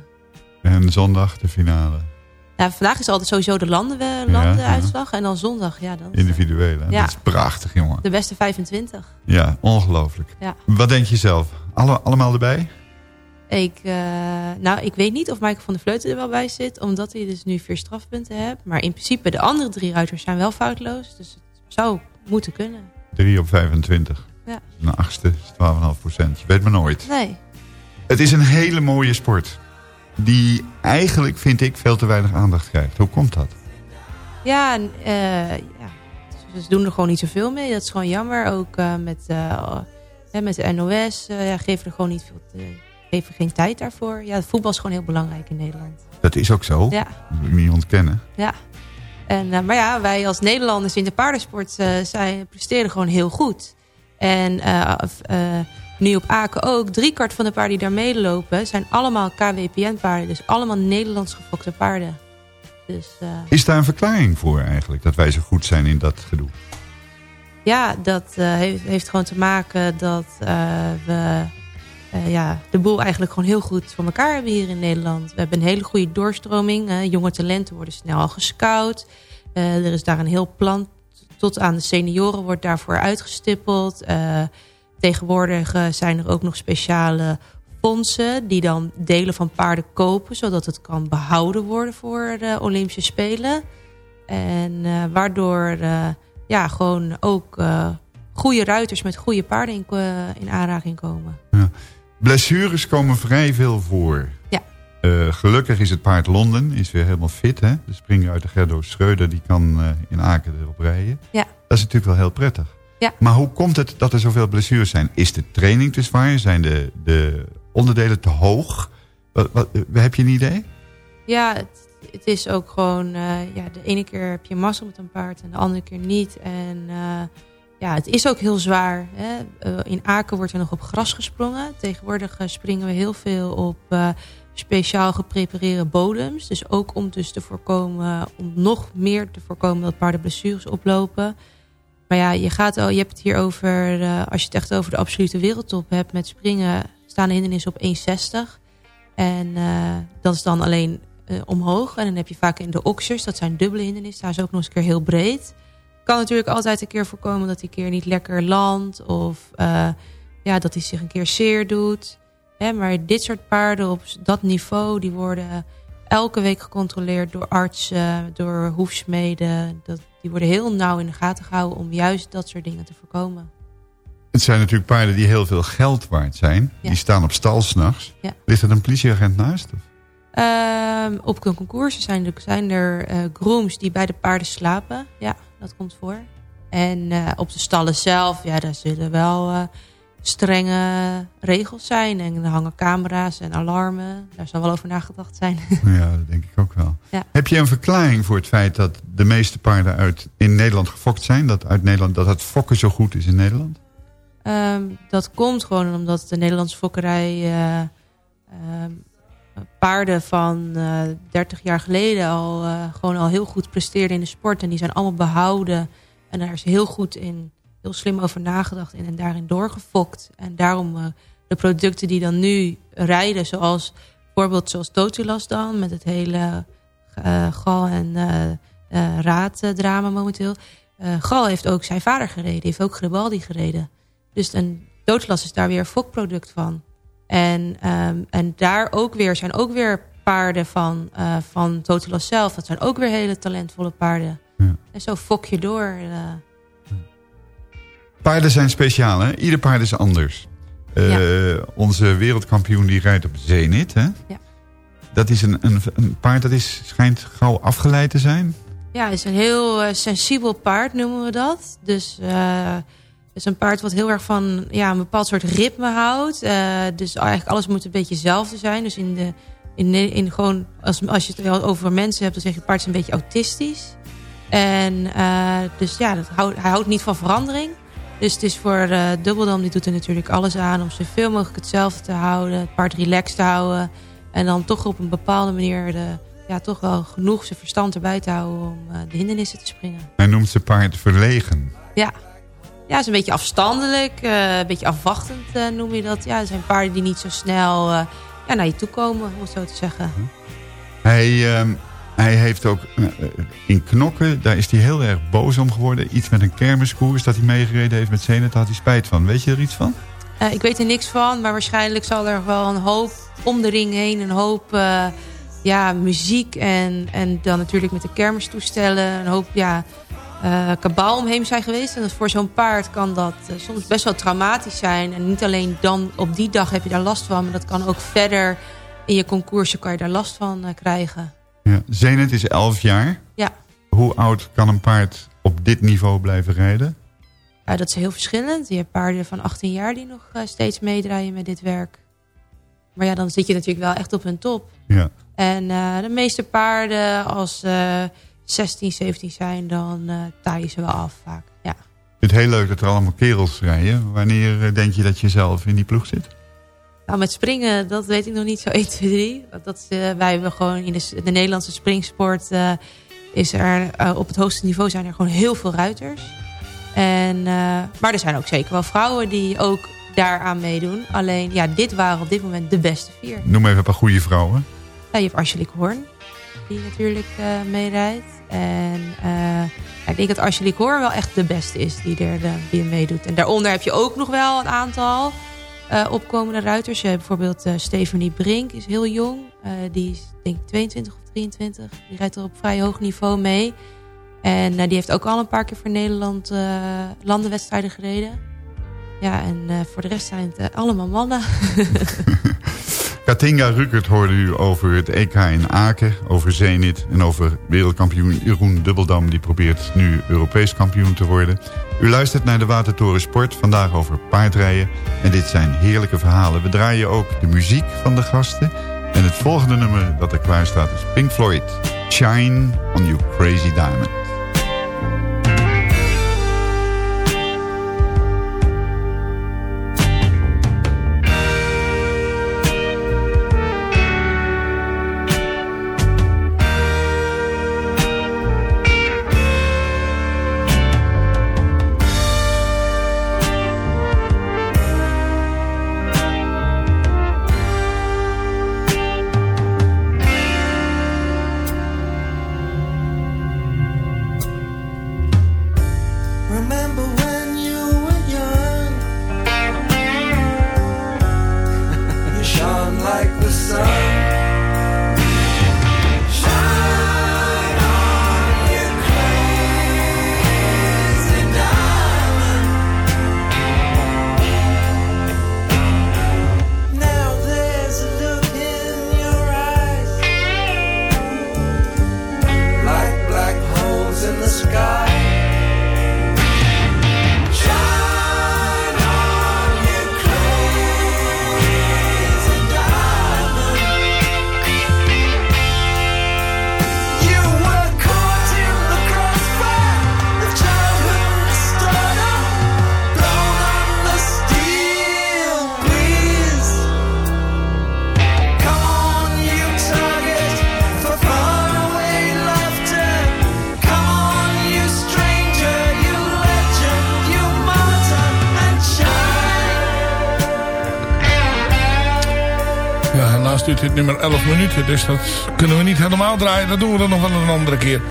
En zondag de finale. Nou, vandaag is altijd sowieso de landen, Ja, landenuitslag. En dan zondag, ja, dan Individuele. Ja. Dat is prachtig, jongen. de beste 25. Ja, ongelooflijk. Ja. Wat denk je zelf? Alle, allemaal erbij? Ik, eh, nou, ik weet niet of Michael van der Vleuten er wel bij zit. Omdat hij dus nu vier strafpunten heeft. Maar in principe, de andere drie ruiters zijn wel foutloos. Dus het zou moeten kunnen. 3 op 25. Ja. Een achtste is 12,5 procent. Je weet maar nooit. Nee. Het is een hele mooie sport. Die eigenlijk, vind ik, veel te weinig aandacht krijgt. Hoe komt dat? Ja, eh, ja. Ze doen er gewoon niet zoveel mee. Dat is gewoon jammer. Ook eh, met, eh, hè, met de NOS ja, geven er gewoon niet veel geven geen tijd daarvoor. Ja, voetbal is gewoon heel belangrijk in Nederland. Dat is ook zo. Ja. Dat wil ik niet ontkennen. Ja. En, maar ja, wij als Nederlanders in de paardensport zijn, presteren gewoon heel goed. En nu op Aken ook, driekwart van de paarden die daar meelopen... zijn allemaal KWPN-paarden. Dus allemaal Nederlands gefokte paarden. Dus eh, Is daar een verklaring voor eigenlijk? Dat wij zo goed zijn in dat gedoe? ja, dat eh, heeft, heeft gewoon te maken dat eh, we ja, de boel eigenlijk gewoon heel goed voor elkaar hebben hier in Nederland. We hebben een hele goede doorstroming. jonge talenten worden snel al gescout. Er is daar een heel plan tot aan de senioren wordt daarvoor uitgestippeld. Tegenwoordig eh, zijn er ook nog speciale fondsen die dan delen van paarden kopen... zodat het kan behouden worden voor de Olympische Spelen. En eh, waardoor eh, ja, gewoon ook goede ruiters met goede paarden in, in aanraking komen. Blessures komen vrij veel voor. Ja. Gelukkig is het paard Londen is weer helemaal fit. Hè? De springruiter Gerdo Schreuder die kan in Aken erop rijden. Ja. Dat is natuurlijk wel heel prettig. Ja. Maar hoe komt het dat er zoveel blessures zijn? Is de training te zwaar? Zijn de, de onderdelen te hoog? Wat, wat, heb je een idee? Ja, het, het is ook gewoon... eh, ja, de ene keer heb je mazzel met een paard en de andere keer niet. En eh, ja, het is ook heel zwaar. Hè? Eh, in Aken wordt er nog op gras gesprongen. Tegenwoordig springen we heel veel op speciaal geprepareerde bodems. Dus ook om dus te voorkomen... om nog meer te voorkomen dat paarden blessures oplopen... Maar ja, je, gaat al, je hebt het hier over, eh, als je het echt over de absolute wereldtop hebt met springen, staan de hindernissen op 1,60. En eh, dat is dan alleen eh, omhoog. En dan heb je vaak in de oxers, dat zijn dubbele hindernissen, daar is ook nog eens een keer heel breed. Kan natuurlijk altijd een keer voorkomen dat een keer niet lekker landt of ja, dat hij zich een keer zeer doet. Hè, maar dit soort paarden op dat niveau, die worden elke week gecontroleerd door artsen, door hoefsmeden. Dat, die worden heel nauw in de gaten gehouden om juist dat soort dingen te voorkomen. Het zijn natuurlijk paarden die heel veel geld waard zijn. Ja. Die staan op stal s'nachts. Ja. Ligt er een politieagent naast? Of? Ehm, op een concours zijn er, zijn er eh, grooms die bij de paarden slapen. Ja, dat komt voor. En eh, op de stallen zelf, ja, daar zullen wel eh, strenge regels zijn. En er hangen camera's en alarmen. Daar zal wel over nagedacht zijn. <laughs> Ja, dat denk ik ook wel. Ja. Heb je een verklaring voor het feit dat de meeste paarden uit, in Nederland gefokt zijn? Dat, uit Nederland, dat het fokken zo goed is in Nederland? Ehm, dat komt gewoon omdat de Nederlandse fokkerij eh, ehm, paarden van eh 30 jaar geleden al eh, gewoon al heel goed presteerde in de sport. En die zijn allemaal behouden. En daar is heel goed in, heel slim over nagedacht in en daarin doorgefokt. En daarom eh, de producten die dan nu rijden, zoals bijvoorbeeld zoals Totilas dan, met het hele eh, Gal en eh eh, raaddrama momenteel. Eh, Gal heeft ook zijn vader gereden, heeft ook Gribaldi gereden. Dus een Totilas is daar weer een fokproduct van. En, ehm, en daar ook weer zijn ook weer paarden van, eh van Totilas zelf. Dat zijn ook weer hele talentvolle paarden. En zo fok je door. Paarden zijn speciaal, hè? Ieder paard is anders. Eh, Onze wereldkampioen die rijdt op Zenit, hè? Ja. Dat is een, een, een paard dat is, schijnt gauw afgeleid te zijn. Ja, het is een heel eh, sensibel paard, noemen we dat. Dus eh, het is een paard wat heel erg van ja, een bepaald soort ritme houdt. Eh, dus eigenlijk alles moet een beetje hetzelfde zijn. Dus in de, in, in gewoon, als, als je het over mensen hebt, dan zeg je het paard is een beetje autistisch. En eh, dus ja, dat houdt, hij houdt niet van verandering. Dus het is voor eh Dubbeldam, die doet er natuurlijk alles aan om zoveel mogelijk hetzelfde te houden. Het paard relaxed te houden. En dan toch op een bepaalde manier de, ja, toch wel genoeg zijn verstand erbij te houden om eh, de hindernissen te springen. Hij noemt zijn paard verlegen. Ja, ja is een beetje afstandelijk. eh, een beetje afwachtend noem je dat. Ja, er zijn paarden die niet zo snel ja, naar je toe komen, om het zo te zeggen. Hij, ehm, hij heeft ook eh, in Knokken, daar is hij heel erg boos om geworden. Iets met een kermiskoers dat hij meegereden heeft met Zenit, daar had hij spijt van. Weet je er iets van? Eh, ik weet er niks van, maar waarschijnlijk zal er wel een hoop om de ring heen... een hoop eh, ja, muziek en, en dan natuurlijk met de kermistoestellen... een hoop ja, eh, kabaal omheen zijn geweest. En dat voor zo'n paard kan dat eh, soms best wel traumatisch zijn. En niet alleen dan op die dag heb je daar last van... maar dat kan ook verder in je concoursje kan je daar last van eh, krijgen. Ja. Zenit is 11 jaar. Ja. Hoe oud kan een paard op dit niveau blijven rijden? Ja, dat is heel verschillend. Je hebt paarden van 18 jaar die nog eh, steeds meedraaien met dit werk. Maar ja, dan zit je natuurlijk wel echt op hun top. Ja. En eh, de meeste paarden, als ze 16, 17 zijn, dan eh taaien ze wel af vaak. Ja. Ik vind het heel leuk dat er allemaal kerels rijden. Wanneer denk je dat je zelf in die ploeg zit? Nou, met springen, dat weet ik nog niet zo <laughs> 1, 2, 3. Dat, is, eh, wij hebben gewoon in de, de Nederlandse springsport... eh, is er eh, op het hoogste niveau zijn er gewoon heel veel ruiters. En, maar er zijn ook zeker wel vrouwen die ook daaraan meedoen. Alleen, ja, dit waren op dit moment de beste vier. Noem even een paar goede vrouwen. Ja, je hebt Angelique Hoorn, die natuurlijk meerijdt. En ja, ik denk dat Angelique Hoorn wel echt de beste is die er, die meedoet. En daaronder heb je ook nog wel een aantal eh, opkomende ruiters. Je hebt bijvoorbeeld eh Stephanie Brink, is heel jong. Eh, die is denk ik 22 of 23. Die rijdt er op vrij hoog niveau mee. En die heeft ook al een paar keer voor Nederland landenwedstrijden gereden. Ja, en voor de rest zijn het allemaal mannen. <laughs> Katinga Rukert hoorde u over het EK in Aken, over Zenit... en over wereldkampioen Jeroen Dubbeldam... die probeert nu Europees kampioen te worden. U luistert naar de Watertoren Sport, vandaag over paardrijden. En dit zijn heerlijke verhalen. We draaien ook de muziek van de gasten. En het volgende nummer dat er klaar staat is Pink Floyd. Shine on you crazy diamond. Nummer 11 minuten, dus dat kunnen we niet helemaal draaien. Dat doen we dan nog wel een andere keer.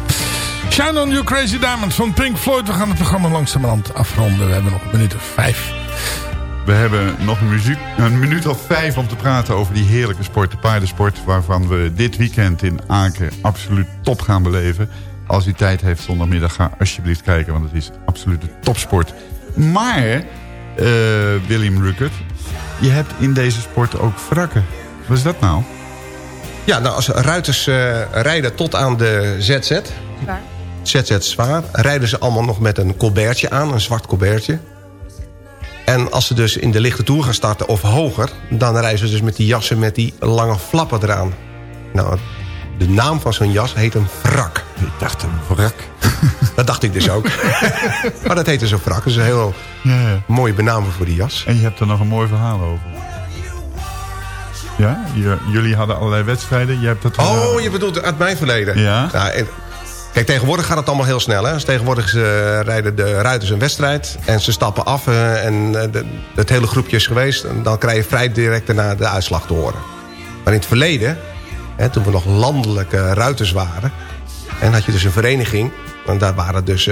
Shine on You Crazy Diamond van Pink Floyd. We gaan het programma langzamerhand afronden. We hebben nog een minuut of vijf. We hebben nog een, muziek, een minuut of vijf om te praten over die heerlijke sport, de paardensport... waarvan we dit weekend in Aken absoluut top gaan beleven. Als u tijd heeft zondagmiddag, ga alsjeblieft kijken, want het is absoluut een topsport. Maar, eh, William Ruckert, je hebt in deze sport ook wrakken. Wat is dat nou? Ja, nou, als ruiters eh, rijden tot aan de ZZ, Waar? ZZ zwaar... rijden ze allemaal nog met een colbertje aan, een zwart colbertje. En als ze dus in de lichte toer gaan starten of hoger... dan rijden ze dus met die jassen met die lange flappen eraan. Nou, de naam van zo'n jas heet een wrak. Ik dacht een wrak. <laughs> Dat dacht ik dus ook. <laughs> maar dat heet dus een wrak. Dat is een heel Ja, ja. mooie benaming voor die jas. En je hebt er nog een mooi verhaal over. Ja, jullie hadden allerlei wedstrijden. Je hebt dat Oh, je bedoelt uit mijn verleden? Ja. en Kijk, tegenwoordig gaat het allemaal heel snel. Hè? Dus tegenwoordig eh, rijden de ruiters een wedstrijd... en ze stappen af eh, en eh, de- het hele groepje is geweest... en dan krijg je vrij direct daarna de uitslag te horen. Maar in het verleden, hè, toen we nog landelijke ruiters waren... en had je dus een vereniging... en daar waren dus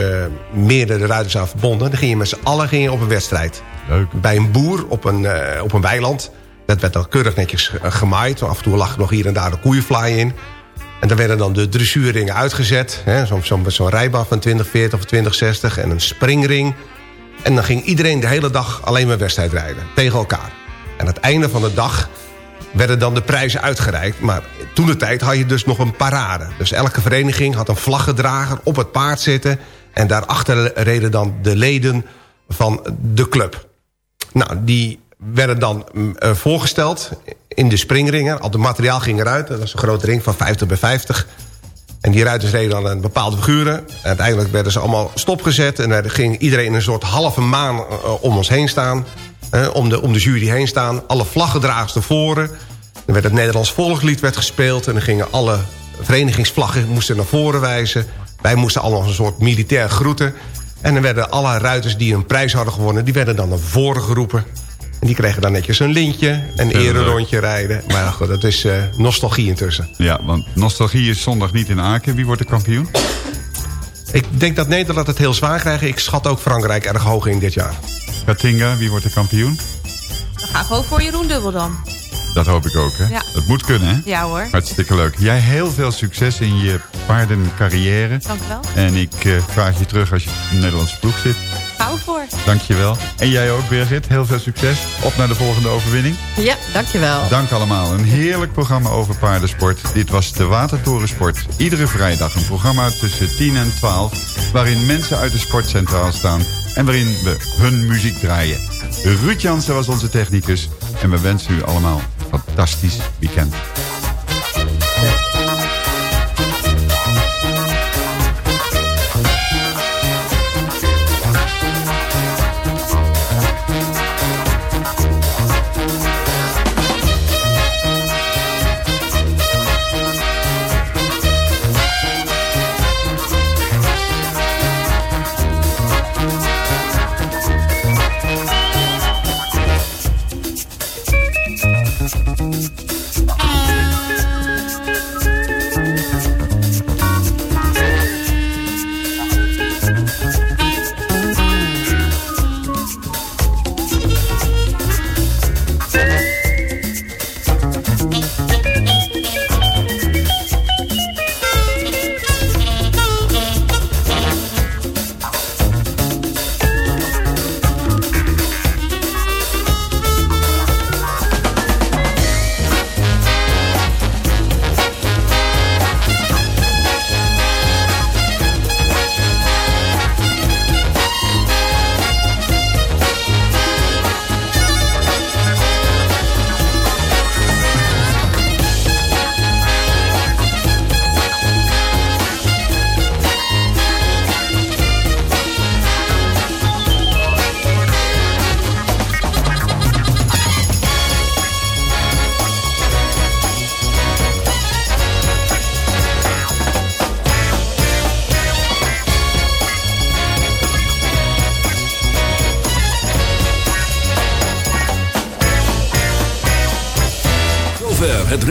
meerdere ruiters aan verbonden... dan ging je met z'n allen ging je op een wedstrijd. Leuk. Bij een boer op een, op een weiland... dat werd dan keurig netjes eh, gemaaid. Af en toe lag nog hier en daar een koeienvlaai in... En dan werden dan de dressuurringen uitgezet. Zo'n zo, zo'n rijbaan van 2040 of 2060 en een springring. En dan ging iedereen de hele dag alleen maar wedstrijd rijden. Tegen elkaar. En aan het einde van de dag werden dan de prijzen uitgereikt. Maar toen de tijd had je dus nog een parade. Dus elke vereniging had een vlaggedrager op het paard zitten. En daarachter reden dan de leden van de club. Nou, die werden dan mm, eh, voorgesteld in de springringen. Al het materiaal ging eruit. Dat was een grote ring van 50 bij 50. En die ruiters reden dan een bepaalde figuren. En uiteindelijk werden ze allemaal stopgezet. En er ging iedereen een soort halve maan eh, om ons heen staan. om, de, om de jury heen staan. Alle vlaggedragers tevoren. Dan werd het Nederlands volkslied werd gespeeld. En dan gingen alle verenigingsvlaggen moesten naar voren wijzen. Wij moesten allemaal een soort militair groeten. En dan werden alle ruiters die een prijs hadden gewonnen... die werden dan naar voren geroepen. En die kregen dan netjes een lintje, een ererondje rijden. Maar ja, goed, dat is eh, nostalgie intussen. Ja, want nostalgie is zondag niet in Aken. Wie wordt de kampioen? Ik denk dat Nederland het heel zwaar krijgt. Ik schat ook Frankrijk erg hoog in dit jaar. Katinga, wie wordt de kampioen? Dan ga ik gewoon voor Jeroen Dubbel dan. Dat hoop ik ook, hè? Ja. Het moet kunnen, hè? Ja hoor. Hartstikke leuk. Jij heel veel succes in je paardencarrière. Dank u wel. En ik eh, vraag je terug als je in de Nederlandse ploeg zit. Gaan we voor. Dank je wel. En jij ook, Birgit. Heel veel succes. Op naar de volgende overwinning. Ja, dankjewel. Dank allemaal. Een heerlijk programma over paardensport. Dit was de Watertorensport. Iedere vrijdag een programma tussen 10 en 12... waarin mensen uit de sport centraal staan... en waarin we hun muziek draaien. Ruud Jansen was onze technicus. En we wensen u allemaal een fantastisch weekend.